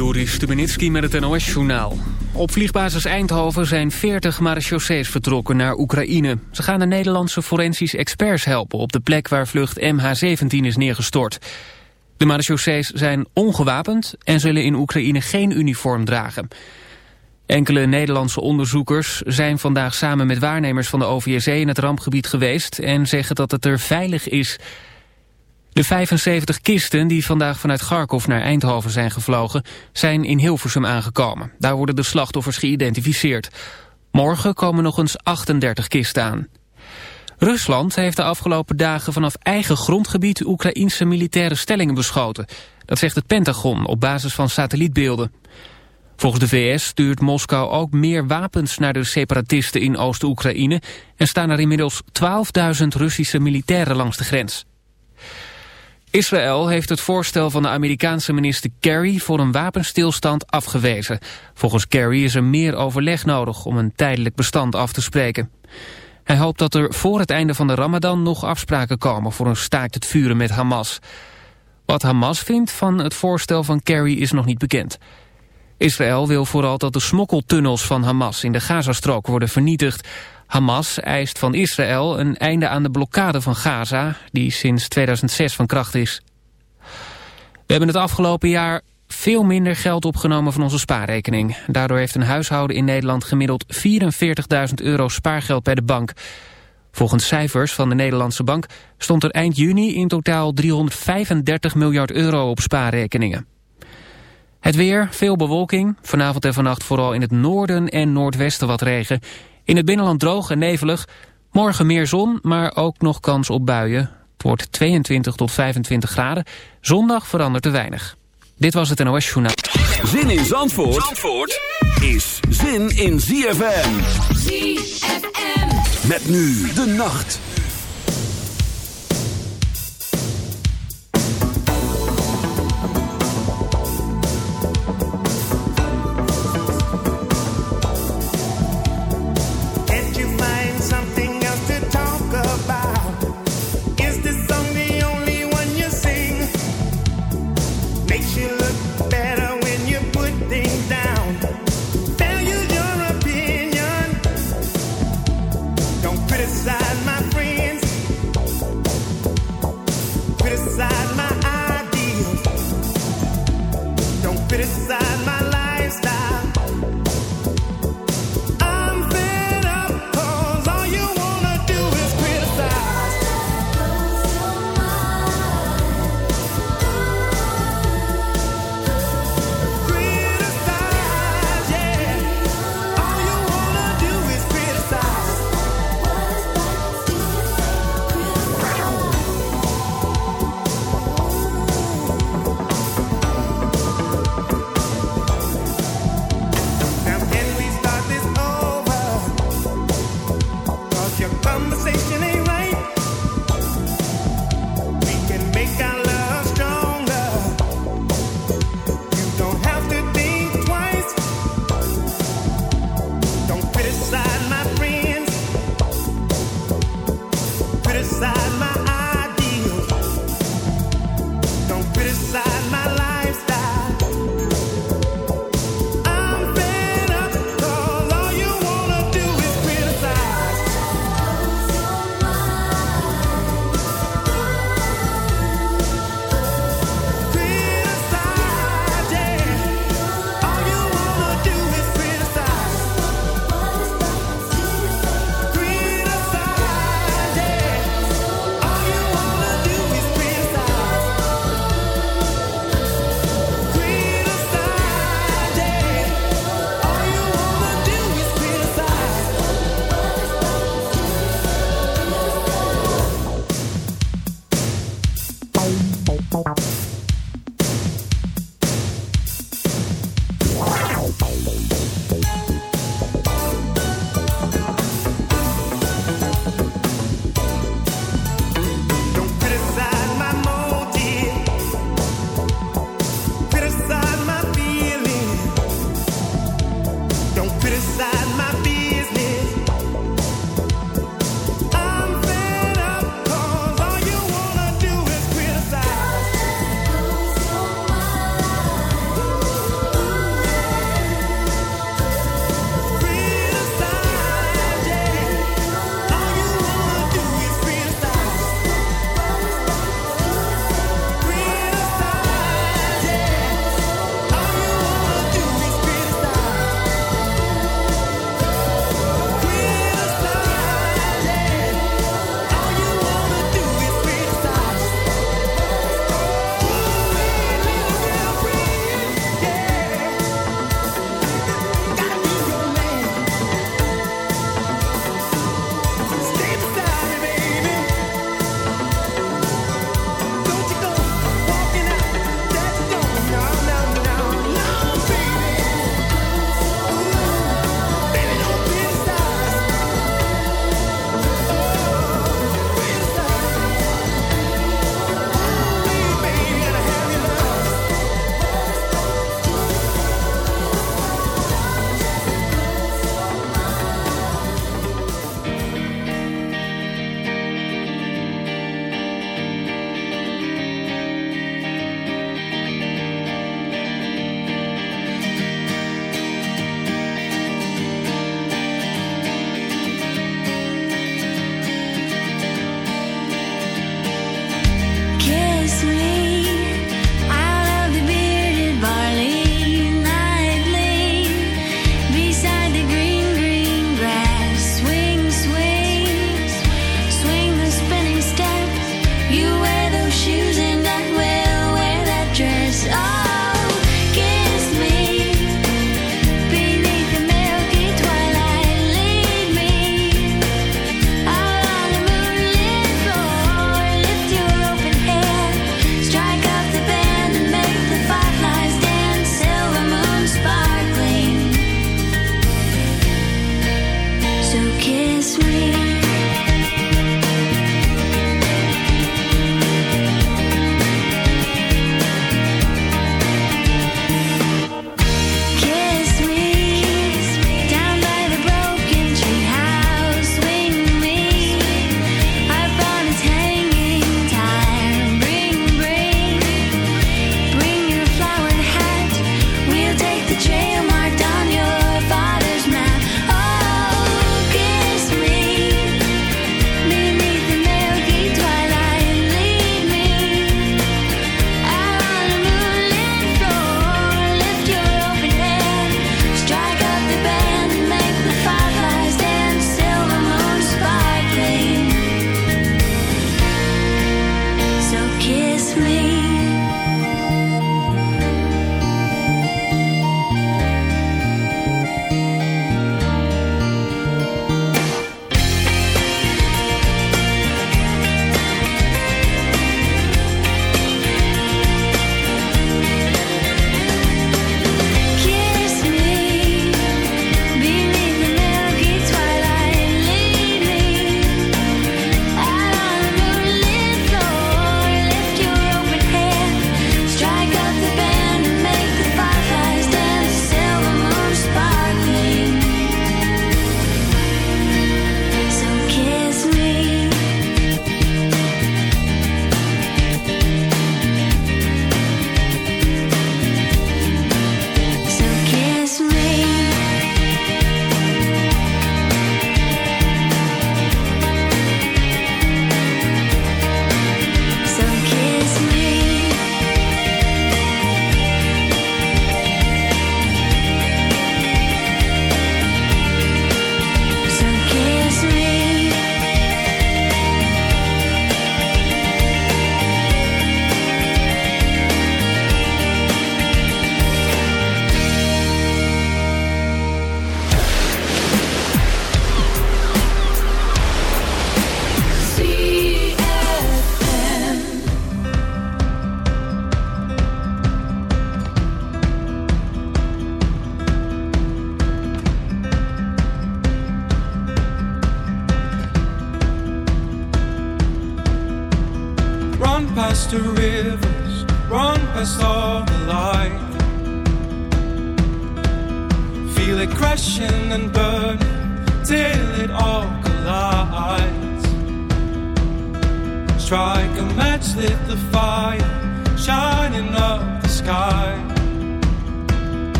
Joris Stubenitski met het NOS-journaal. Op vliegbasis Eindhoven zijn 40 marechaussees vertrokken naar Oekraïne. Ze gaan de Nederlandse forensisch experts helpen... op de plek waar vlucht MH17 is neergestort. De marechaussees zijn ongewapend... en zullen in Oekraïne geen uniform dragen. Enkele Nederlandse onderzoekers zijn vandaag samen met waarnemers van de OVSE... in het rampgebied geweest en zeggen dat het er veilig is... De 75 kisten die vandaag vanuit Kharkov naar Eindhoven zijn gevlogen... zijn in Hilversum aangekomen. Daar worden de slachtoffers geïdentificeerd. Morgen komen nog eens 38 kisten aan. Rusland heeft de afgelopen dagen vanaf eigen grondgebied... Oekraïnse militaire stellingen beschoten. Dat zegt het Pentagon op basis van satellietbeelden. Volgens de VS stuurt Moskou ook meer wapens naar de separatisten in Oost-Oekraïne... en staan er inmiddels 12.000 Russische militairen langs de grens. Israël heeft het voorstel van de Amerikaanse minister Kerry voor een wapenstilstand afgewezen. Volgens Kerry is er meer overleg nodig om een tijdelijk bestand af te spreken. Hij hoopt dat er voor het einde van de ramadan nog afspraken komen voor een staakt het vuren met Hamas. Wat Hamas vindt van het voorstel van Kerry is nog niet bekend. Israël wil vooral dat de smokkeltunnels van Hamas in de Gazastrook worden vernietigd. Hamas eist van Israël een einde aan de blokkade van Gaza... die sinds 2006 van kracht is. We hebben het afgelopen jaar veel minder geld opgenomen van onze spaarrekening. Daardoor heeft een huishouden in Nederland gemiddeld 44.000 euro spaargeld bij de bank. Volgens cijfers van de Nederlandse bank stond er eind juni in totaal 335 miljard euro op spaarrekeningen. Het weer, veel bewolking, vanavond en vannacht vooral in het noorden en noordwesten wat regen. In het binnenland droog en nevelig. Morgen meer zon, maar ook nog kans op buien. Het wordt 22 tot 25 graden. Zondag verandert er weinig. Dit was het NOS Journaal. Zin in Zandvoort, Zandvoort is zin in ZFM. ZFM. Met nu de nacht.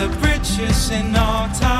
Running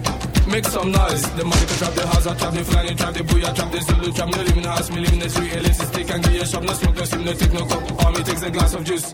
Make some noise. The money can trap the house, I trap the flying, trap the booyah, trap the Zulu, trap the house, me live in the street, LSC stick and get your shop, no smoke, no steam, no take no cup. All me takes a glass of juice.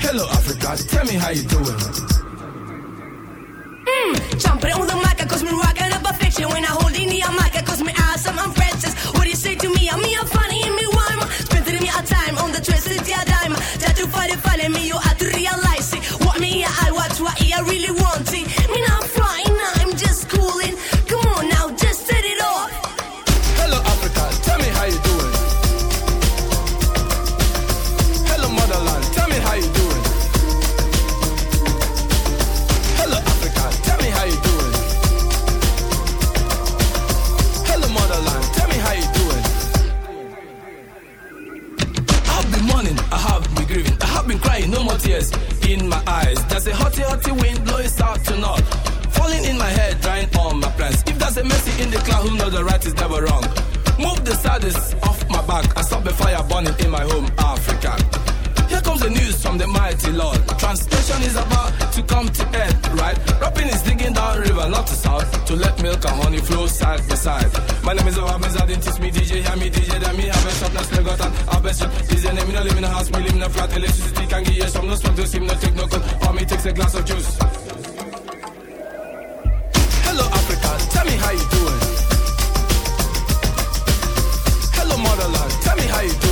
Hello, Africa, tell me how you doing. Mm, jumping on the mic, cause me rockin' up a fiction. When I hold in the mic, cause me awesome, I'm princess. What do you say to me? I'm me, I'm funny, and me rhyme. Spending me a time on the twisted yeah dime. Try to find it, find me, a mercy in the cloud, who knows the right is never wrong. Move the saddest off my back and stop the fire burning in my home, Africa. Here comes the news from the mighty Lord. Translation is about to come to earth, right? Rapping is digging down river, not to south, to let milk and honey flow side by side. My name is Obama, I didn't teach me DJ, hear me DJ, then me have a shop, now still got an have a shop. DJ name, me no live in a house, me live in a flat, electricity can give you some, no smoke, no steam, no take no cold, or me takes a glass of juice. How you doing. Hello motherland, tell me how you doing.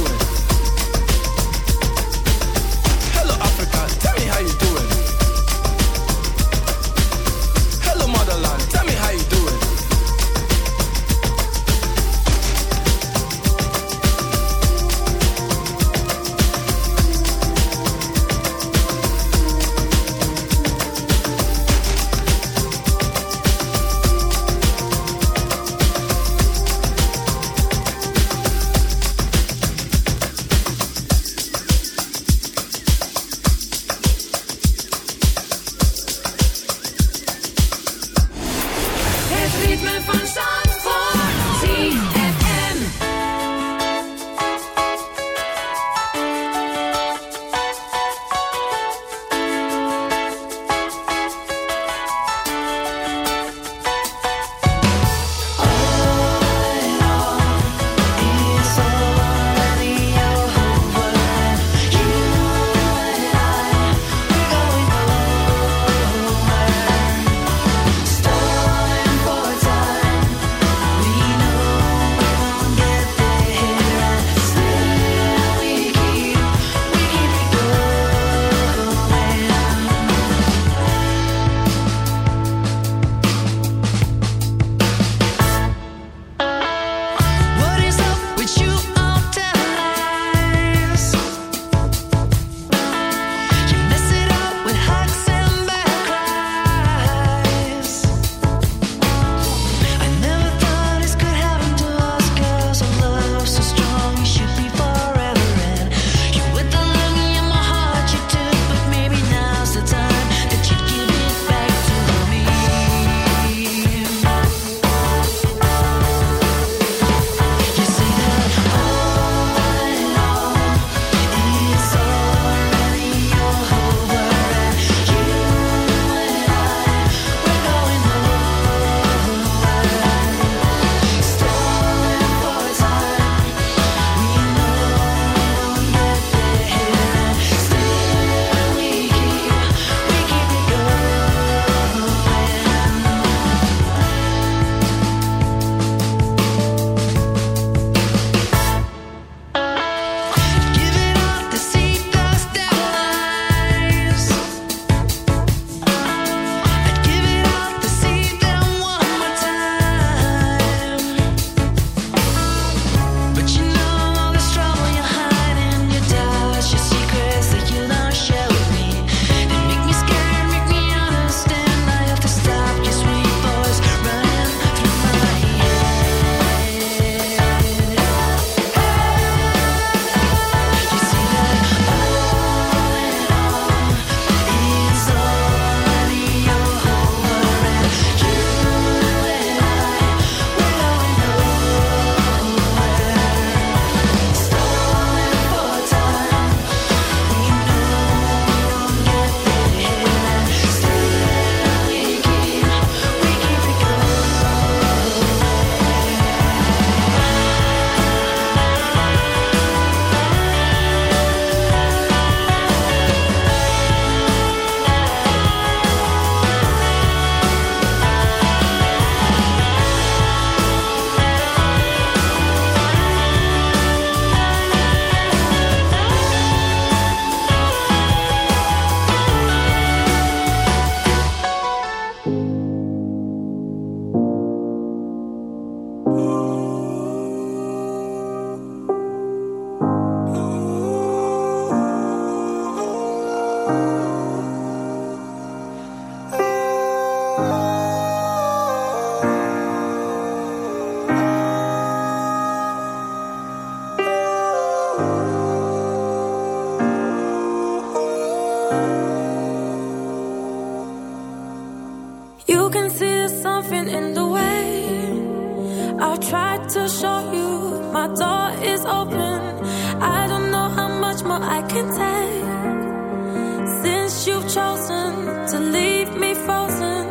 since you've chosen to leave me frozen.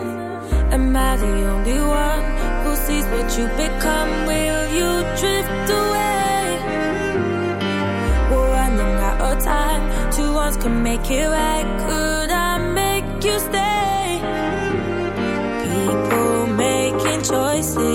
Am I the only one who sees what you become? Will you drift away? We're running out of time. Can make it right. Could I make you stay? People making choices.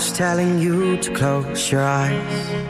was telling you to close your eyes.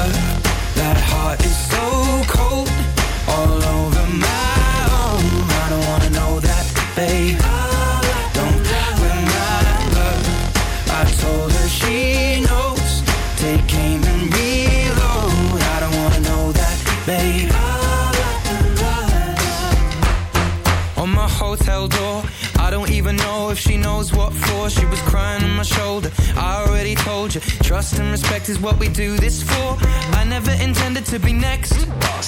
Trust and respect is what we do this for. I never intended to be next,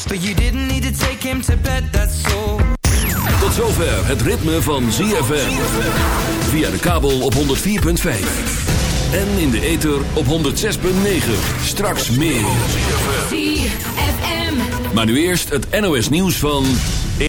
but you didn't need to take him to bed, that's all. Tot zover het ritme van ZFM. Via de kabel op 104.5. En in de ether op 106.9. Straks meer. ZFM. Maar nu eerst het NOS nieuws van...